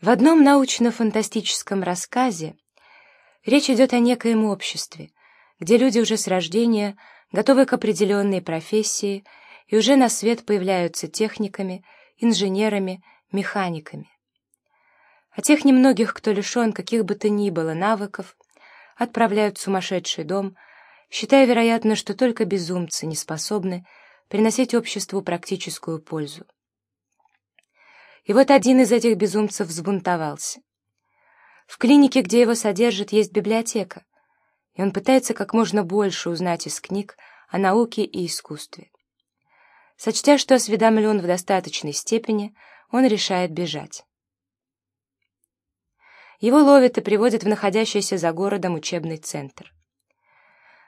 В одном научно-фантастическом рассказе речь идет о некоем обществе, где люди уже с рождения готовы к определенной профессии и уже на свет появляются техниками, инженерами, механиками. А тех немногих, кто лишен каких бы то ни было навыков, отправляют в сумасшедший дом, считая, вероятно, что только безумцы не способны приносить обществу практическую пользу. И вот один из этих безумцев взбунтовался. В клинике, где его содержат, есть библиотека, и он пытается как можно больше узнать из книг о науке и искусстве. Сочтя, что осведомлен в достаточной степени, он решает бежать. Его ловят и приводят в находящийся за городом учебный центр.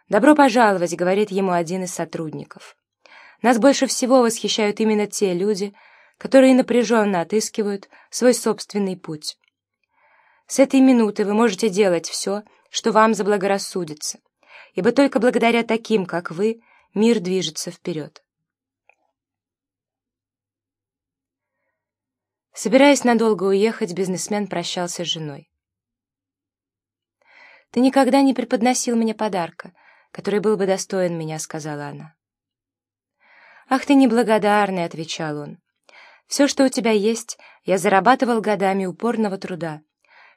«Добро пожаловать», — говорит ему один из сотрудников. «Нас больше всего восхищают именно те люди, которые напряженно отыскивают свой собственный путь. С этой минуты вы можете делать все, что вам заблагорассудится, ибо только благодаря таким, как вы, мир движется вперед. Собираясь надолго уехать, бизнесмен прощался с женой. «Ты никогда не преподносил мне подарка, который был бы достоин меня», — сказала она. «Ах ты неблагодарный», — отвечал он. Все, что у тебя есть, я зарабатывал годами упорного труда.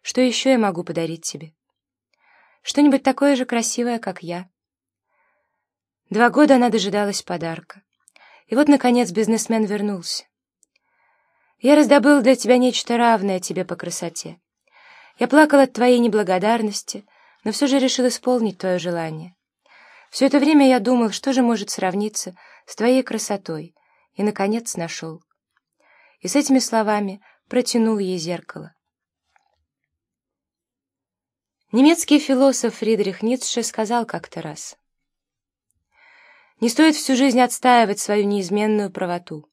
Что еще я могу подарить тебе? Что-нибудь такое же красивое, как я. Два года она дожидалась подарка. И вот, наконец, бизнесмен вернулся. Я раздобыл для тебя нечто равное тебе по красоте. Я плакал от твоей неблагодарности, но все же решил исполнить твое желание. Все это время я думал, что же может сравниться с твоей красотой, и, наконец, нашел и с этими словами протянул ей зеркало. Немецкий философ Фридрих Ницше сказал как-то раз, «Не стоит всю жизнь отстаивать свою неизменную правоту.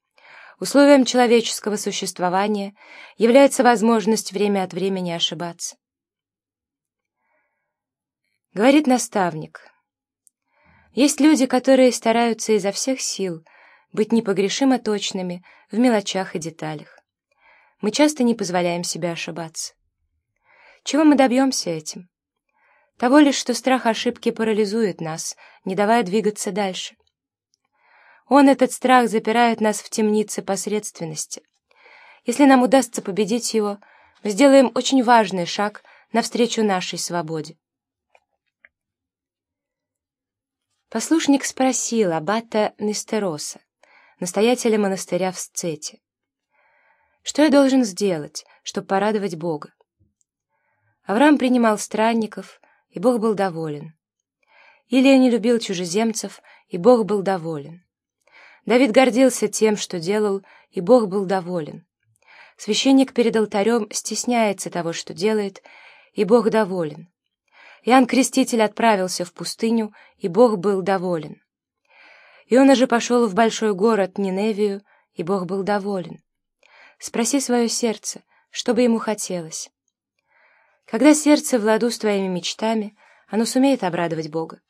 Условием человеческого существования является возможность время от времени ошибаться». Говорит наставник, «Есть люди, которые стараются изо всех сил — быть непогрешимо точными в мелочах и деталях. Мы часто не позволяем себе ошибаться. Чего мы добьемся этим? Того лишь, что страх ошибки парализует нас, не давая двигаться дальше. Он, этот страх, запирает нас в темнице посредственности. Если нам удастся победить его, мы сделаем очень важный шаг навстречу нашей свободе. Послушник спросил аббата Нестероса, настоятеля монастыря в Сцете. Что я должен сделать, чтобы порадовать Бога? Авраам принимал странников, и Бог был доволен. Илия не любил чужеземцев, и Бог был доволен. Давид гордился тем, что делал, и Бог был доволен. Священник перед алтарем стесняется того, что делает, и Бог доволен. Иоанн Креститель отправился в пустыню, и Бог был доволен. Иона же пошел в большой город Ниневию, и Бог был доволен. Спроси свое сердце, что бы ему хотелось. Когда сердце в ладу с твоими мечтами, оно сумеет обрадовать Бога.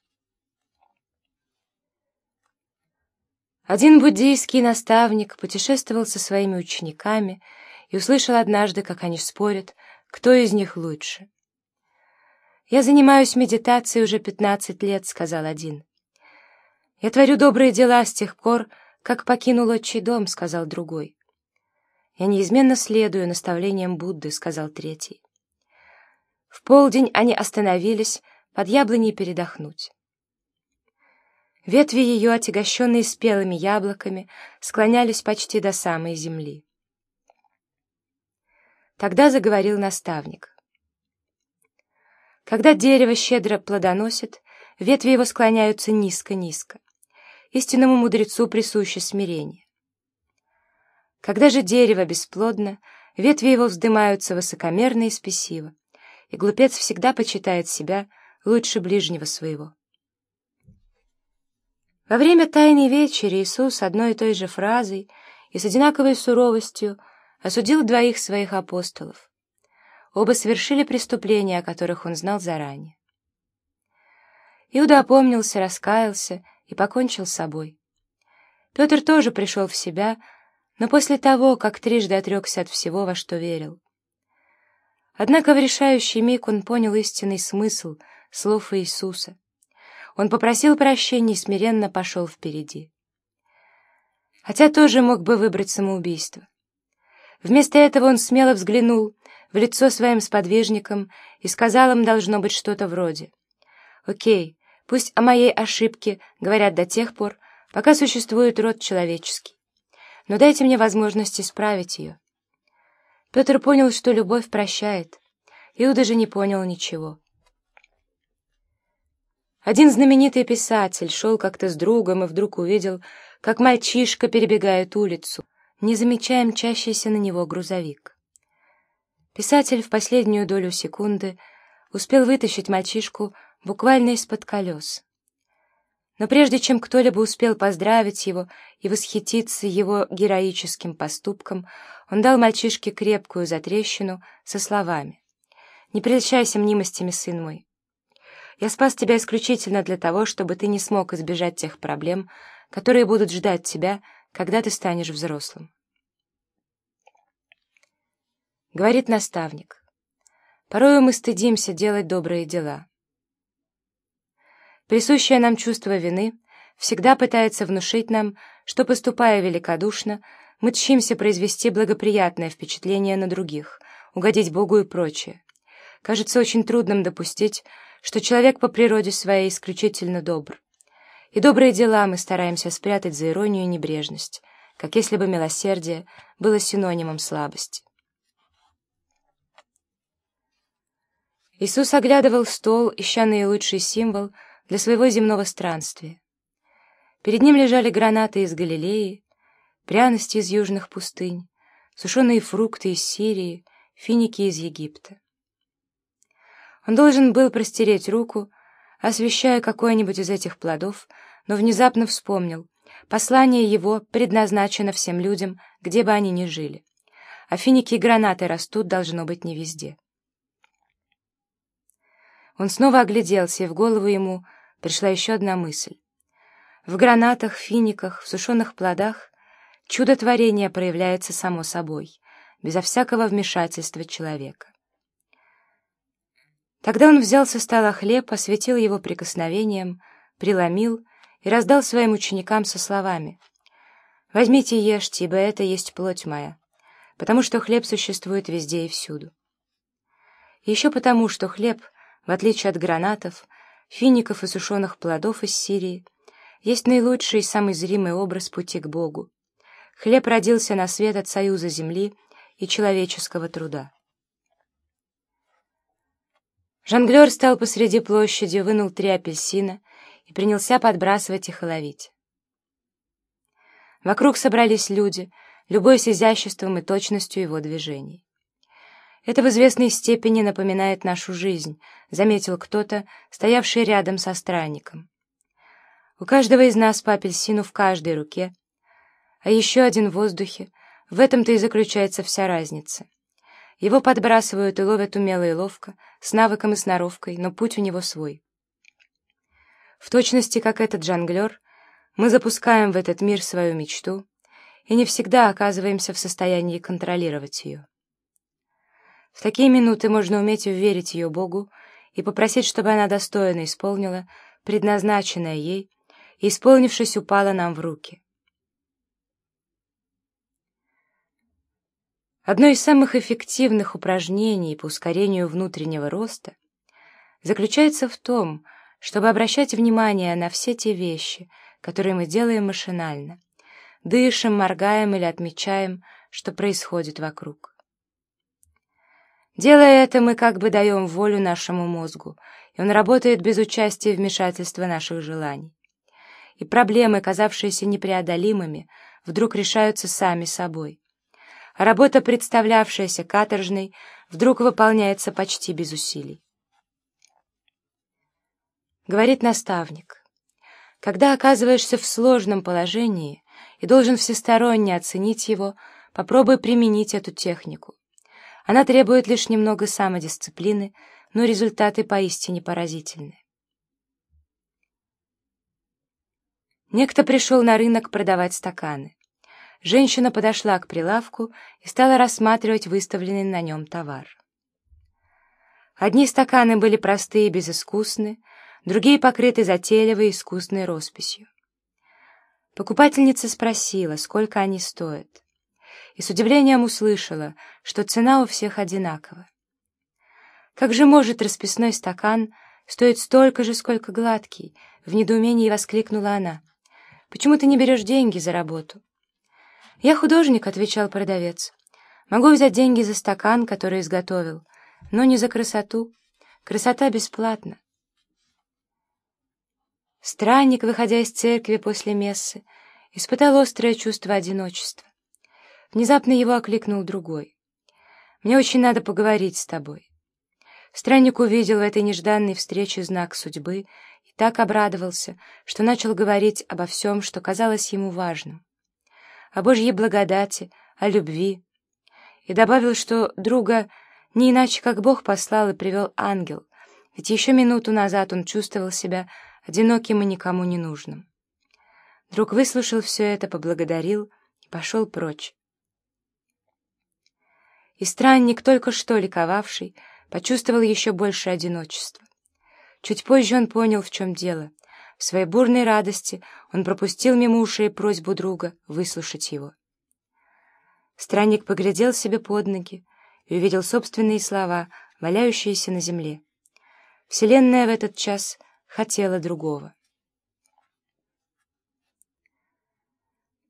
Один буддийский наставник путешествовал со своими учениками и услышал однажды, как они спорят, кто из них лучше. «Я занимаюсь медитацией уже пятнадцать лет», — сказал один. «Я творю добрые дела с тех пор, как покинул отчий дом», — сказал другой. «Я неизменно следую наставлениям Будды», — сказал третий. В полдень они остановились под яблоней передохнуть. Ветви ее, отягощенные спелыми яблоками, склонялись почти до самой земли. Тогда заговорил наставник. Когда дерево щедро плодоносит, ветви его склоняются низко-низко истинному мудрецу присуще смирение. Когда же дерево бесплодно, ветви его вздымаются высокомерно и спесиво, и глупец всегда почитает себя лучше ближнего своего. Во время Тайной Вечери Иисус одной и той же фразой и с одинаковой суровостью осудил двоих своих апостолов. Оба совершили преступления, о которых он знал заранее. Иуда опомнился, раскаялся и покончил с собой. Петр тоже пришел в себя, но после того, как трижды отрекся от всего, во что верил. Однако в решающий миг он понял истинный смысл слов Иисуса. Он попросил прощения и смиренно пошел впереди. Хотя тоже мог бы выбрать самоубийство. Вместо этого он смело взглянул в лицо своим сподвижникам и сказал им, должно быть, что-то вроде «Окей, пусть о моей ошибке говорят до тех пор, пока существует род человеческий, но дайте мне возможность исправить ее». Петр понял, что любовь прощает. Иуда же не понял ничего. Один знаменитый писатель шел как-то с другом и вдруг увидел, как мальчишка перебегает улицу, не замечая мчащийся на него грузовик. Писатель в последнюю долю секунды успел вытащить мальчишку буквально из-под колес. Но прежде чем кто-либо успел поздравить его и восхититься его героическим поступком, он дал мальчишке крепкую затрещину со словами. «Не прельщайся мнимостями, сын мой. Я спас тебя исключительно для того, чтобы ты не смог избежать тех проблем, которые будут ждать тебя, когда ты станешь взрослым». Говорит наставник. Порою мы стыдимся делать добрые дела. Присущее нам чувство вины всегда пытается внушить нам, что, поступая великодушно, мы тщимся произвести благоприятное впечатление на других, угодить Богу и прочее. Кажется очень трудным допустить, что человек по природе своей исключительно добр. И добрые дела мы стараемся спрятать за иронию и небрежность, как если бы милосердие было синонимом слабости. Иисус оглядывал стол, ища наилучший символ — для своего земного странствия. Перед ним лежали гранаты из Галилеи, пряности из южных пустынь, сушеные фрукты из Сирии, финики из Египта. Он должен был простереть руку, освещая какой-нибудь из этих плодов, но внезапно вспомнил, послание его предназначено всем людям, где бы они ни жили, а финики и гранаты растут, должно быть, не везде. Он снова огляделся, и в голову ему пришла еще одна мысль. В гранатах, финиках, в сушеных плодах чудотворение проявляется само собой, безо всякого вмешательства человека. Тогда он взял со стола хлеб, осветил его прикосновением, преломил и раздал своим ученикам со словами «Возьмите и ешьте, ибо это есть плоть моя, потому что хлеб существует везде и всюду». Еще потому, что хлеб, в отличие от гранатов, фиников и сушеных плодов из Сирии, есть наилучший и самый зримый образ пути к Богу. Хлеб родился на свет от союза земли и человеческого труда. Жонглер стал посреди площади, вынул три апельсина и принялся подбрасывать их и ловить. Вокруг собрались люди, любой с изяществом и точностью его движений. Это в известной степени напоминает нашу жизнь, заметил кто-то, стоявший рядом со странником. У каждого из нас по апельсину в каждой руке, а еще один в воздухе. В этом-то и заключается вся разница. Его подбрасывают и ловят умело и ловко, с навыком и сноровкой, но путь у него свой. В точности, как этот жонглер, мы запускаем в этот мир свою мечту и не всегда оказываемся в состоянии контролировать ее. В такие минуты можно уметь верить ее Богу и попросить, чтобы она достойно исполнила предназначенное ей и, исполнившись, упала нам в руки. Одно из самых эффективных упражнений по ускорению внутреннего роста заключается в том, чтобы обращать внимание на все те вещи, которые мы делаем машинально, дышим, моргаем или отмечаем, что происходит вокруг. Делая это, мы как бы даем волю нашему мозгу, и он работает без участия вмешательства наших желаний. И проблемы, казавшиеся непреодолимыми, вдруг решаются сами собой. А работа, представлявшаяся каторжной, вдруг выполняется почти без усилий. Говорит наставник, когда оказываешься в сложном положении и должен всесторонне оценить его, попробуй применить эту технику. Она требует лишь немного самодисциплины, но результаты поистине поразительны. Некто пришел на рынок продавать стаканы. Женщина подошла к прилавку и стала рассматривать выставленный на нем товар. Одни стаканы были простые и безыскусны, другие покрыты затейливой искусной росписью. Покупательница спросила, сколько они стоят, и с удивлением услышала, что цена у всех одинакова. Как же может расписной стакан стоить столько же, сколько гладкий? В недоумении воскликнула она. Почему ты не берешь деньги за работу? Я художник, отвечал продавец. Могу взять деньги за стакан, который изготовил, но не за красоту. Красота бесплатна. Странник, выходя из церкви после мессы, испытал острое чувство одиночества. Внезапно его окликнул другой. «Мне очень надо поговорить с тобой». Странник увидел в этой нежданной встрече знак судьбы и так обрадовался, что начал говорить обо всем, что казалось ему важным. О Божьей благодати, о любви. И добавил, что друга не иначе, как Бог послал и привел ангел, ведь еще минуту назад он чувствовал себя одиноким и никому не нужным. Друг выслушал все это, поблагодарил и пошел прочь. И странник, только что ликовавший, почувствовал еще больше одиночества. Чуть позже он понял, в чем дело. В своей бурной радости он пропустил мимо ушей просьбу друга выслушать его. Странник поглядел себе под ноги и увидел собственные слова, валяющиеся на земле. Вселенная в этот час хотела другого.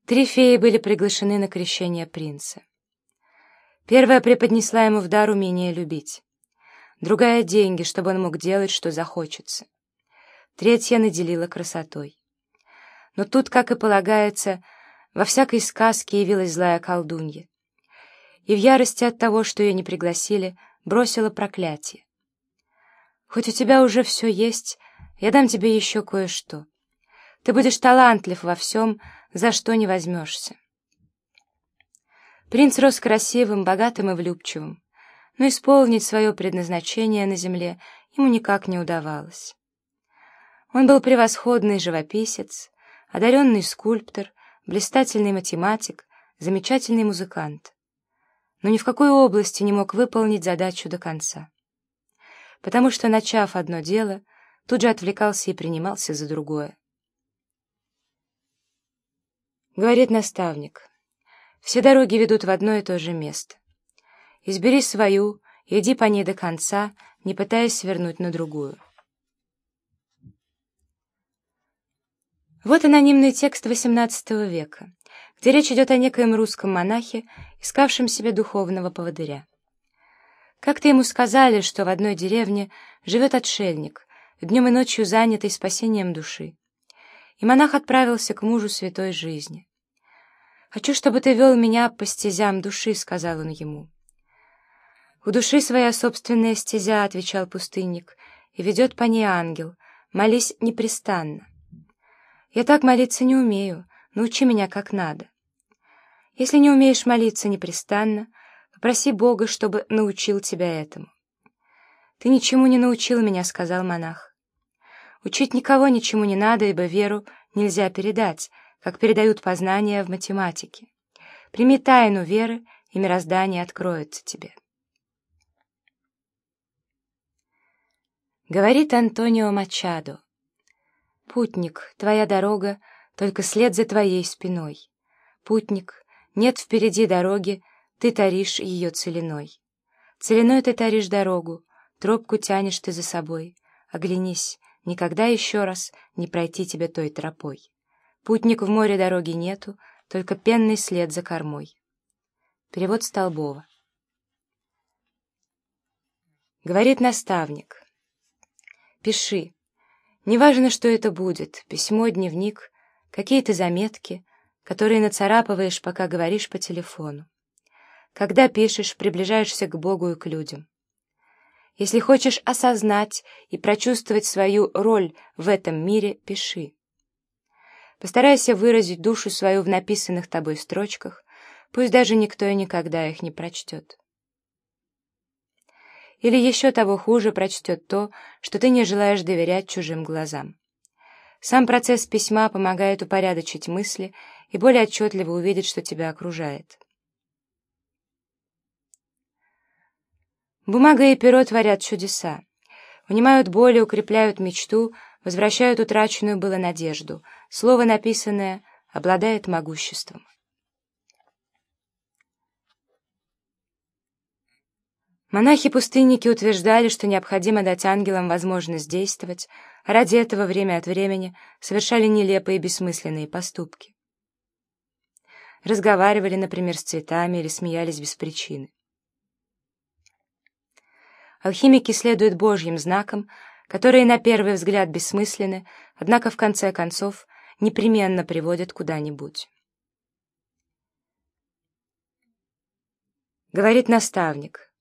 Три феи были приглашены на крещение принца. Первая преподнесла ему в дар умение любить другая — деньги, чтобы он мог делать, что захочется. Третья наделила красотой. Но тут, как и полагается, во всякой сказке явилась злая колдунья. И в ярости от того, что ее не пригласили, бросила проклятие. «Хоть у тебя уже все есть, я дам тебе еще кое-что. Ты будешь талантлив во всем, за что не возьмешься». Принц рос красивым, богатым и влюбчивым но исполнить свое предназначение на земле ему никак не удавалось. Он был превосходный живописец, одаренный скульптор, блистательный математик, замечательный музыкант, но ни в какой области не мог выполнить задачу до конца, потому что, начав одно дело, тут же отвлекался и принимался за другое. Говорит наставник, все дороги ведут в одно и то же место. Избери свою, иди по ней до конца, не пытаясь свернуть на другую. Вот анонимный текст XVIII века, где речь идет о некоем русском монахе, искавшем себе духовного поводыря. Как-то ему сказали, что в одной деревне живет отшельник, днем и ночью занятый спасением души. И монах отправился к мужу святой жизни. «Хочу, чтобы ты вел меня по стезям души», — сказал он ему. «У души своя собственная стезя», — отвечал пустынник, — «и ведет по ней ангел. Молись непрестанно». «Я так молиться не умею. Научи меня как надо». «Если не умеешь молиться непрестанно, попроси Бога, чтобы научил тебя этому». «Ты ничему не научил меня», — сказал монах. «Учить никого ничему не надо, ибо веру нельзя передать, как передают познания в математике. Прими тайну веры, и мироздание откроется тебе». Говорит Антонио Мачадо. Путник, твоя дорога, только след за твоей спиной. Путник, нет впереди дороги, ты таришь ее целиной. Целиной ты таришь дорогу, тропку тянешь ты за собой. Оглянись, никогда еще раз не пройти тебе той тропой. Путник в море дороги нету, только пенный след за кормой. Перевод Столбова. Говорит наставник. Пиши. Неважно, что это будет, письмо, дневник, какие-то заметки, которые нацарапываешь, пока говоришь по телефону. Когда пишешь, приближаешься к Богу и к людям. Если хочешь осознать и прочувствовать свою роль в этом мире, пиши. Постарайся выразить душу свою в написанных тобой строчках, пусть даже никто и никогда их не прочтет или еще того хуже прочтет то, что ты не желаешь доверять чужим глазам. Сам процесс письма помогает упорядочить мысли и более отчетливо увидеть, что тебя окружает. Бумага и перо творят чудеса. Унимают боли, укрепляют мечту, возвращают утраченную было надежду. Слово, написанное, обладает могуществом. Монахи-пустынники утверждали, что необходимо дать ангелам возможность действовать, а ради этого время от времени совершали нелепые и бессмысленные поступки. Разговаривали, например, с цветами или смеялись без причины. Алхимики следуют Божьим знакам, которые на первый взгляд бессмысленны, однако в конце концов непременно приводят куда-нибудь. Говорит наставник,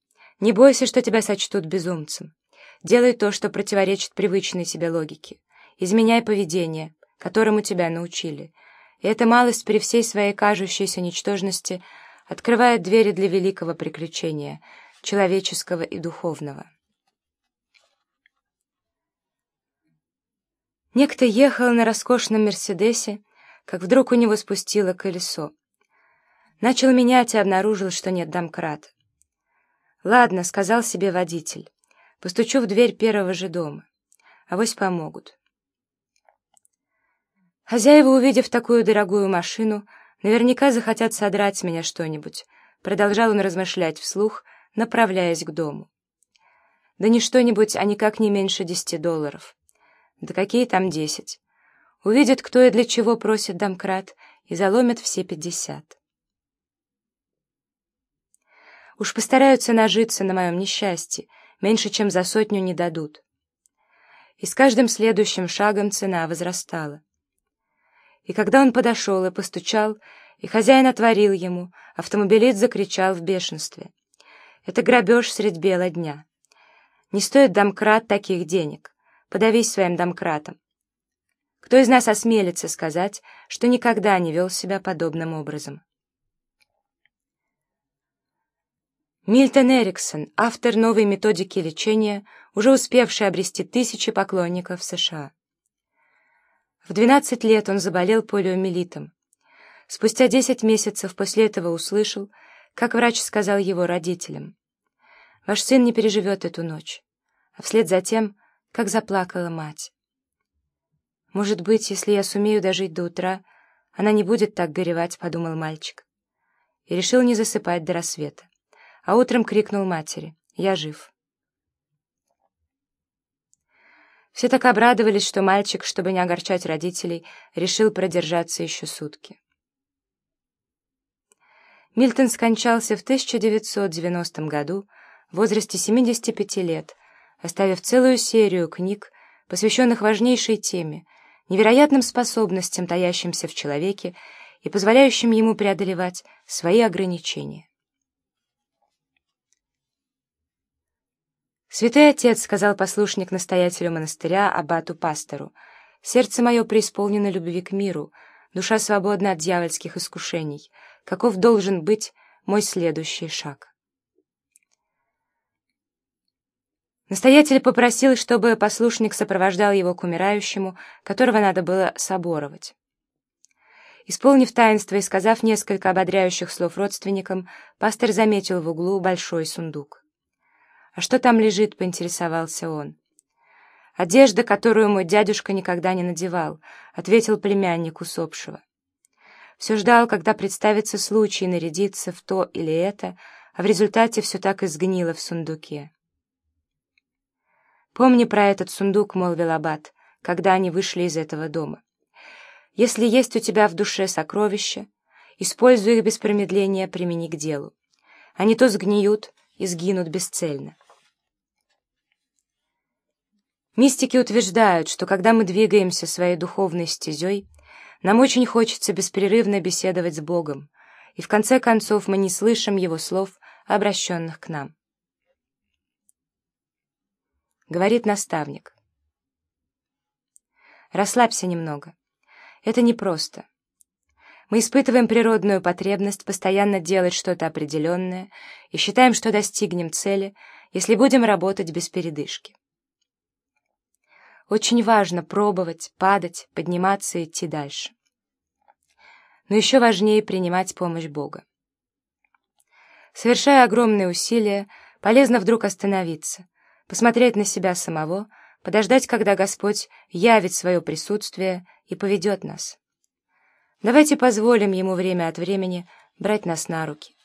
не бойся, что тебя сочтут безумцем. Делай то, что противоречит привычной себе логике. Изменяй поведение, которому тебя научили. И эта малость при всей своей кажущейся ничтожности открывает двери для великого приключения, человеческого и духовного. Некто ехал на роскошном «Мерседесе», как вдруг у него спустило колесо. Начал менять и обнаружил, что нет домкрата. «Ладно», — сказал себе водитель, — «постучу в дверь первого же дома. Авось помогут». Хозяева, увидев такую дорогую машину, наверняка захотят содрать с меня что-нибудь. Продолжал он размышлять вслух, направляясь к дому. Да не что-нибудь, а никак не меньше десяти долларов. Да какие там десять? Увидят, кто и для чего просит домкрат, и заломят все пятьдесят. Уж постараются нажиться на моем несчастье, меньше чем за сотню не дадут. И с каждым следующим шагом цена возрастала. И когда он подошел и постучал, и хозяин отворил ему, автомобилист закричал в бешенстве. «Это грабеж средь бела дня. Не стоит домкрат таких денег. Подавись своим домкратом. Кто из нас осмелится сказать, что никогда не вел себя подобным образом?» Мильтон Эриксон, автор новой методики лечения, уже успевший обрести тысячи поклонников в США. В 12 лет он заболел полиомиелитом. Спустя 10 месяцев после этого услышал, как врач сказал его родителям, «Ваш сын не переживет эту ночь», а вслед за тем, как заплакала мать. «Может быть, если я сумею дожить до утра, она не будет так горевать», — подумал мальчик. И решил не засыпать до рассвета а утром крикнул матери «Я жив». Все так обрадовались, что мальчик, чтобы не огорчать родителей, решил продержаться еще сутки. Мильтон скончался в 1990 году в возрасте 75 лет, оставив целую серию книг, посвященных важнейшей теме, невероятным способностям, таящимся в человеке и позволяющим ему преодолевать свои ограничения. «Святой отец», — сказал послушник настоятелю монастыря, аббату-пастору, — «сердце мое преисполнено любви к миру, душа свободна от дьявольских искушений. Каков должен быть мой следующий шаг?» Настоятель попросил, чтобы послушник сопровождал его к умирающему, которого надо было соборовать. Исполнив таинство и сказав несколько ободряющих слов родственникам, пастор заметил в углу большой сундук. «А что там лежит?» — поинтересовался он. «Одежда, которую мой дядюшка никогда не надевал», — ответил племянник усопшего. Все ждал, когда представится случай нарядиться в то или это, а в результате все так и сгнило в сундуке. «Помни про этот сундук», — молвил Аббат, когда они вышли из этого дома. «Если есть у тебя в душе сокровища, используй их без промедления, примени к делу. Они то сгниют и сгинут бесцельно». Мистики утверждают, что когда мы двигаемся своей духовной стезей, нам очень хочется беспрерывно беседовать с Богом, и в конце концов мы не слышим Его слов, обращенных к нам. Говорит наставник. Расслабься немного. Это непросто. Мы испытываем природную потребность постоянно делать что-то определенное и считаем, что достигнем цели, если будем работать без передышки. Очень важно пробовать, падать, подниматься и идти дальше. Но еще важнее принимать помощь Бога. Совершая огромные усилия, Полезно вдруг остановиться, посмотреть на себя самого, подождать, когда Господь явит свое присутствие и поведет нас. Давайте позволим Ему время от времени брать нас на руки.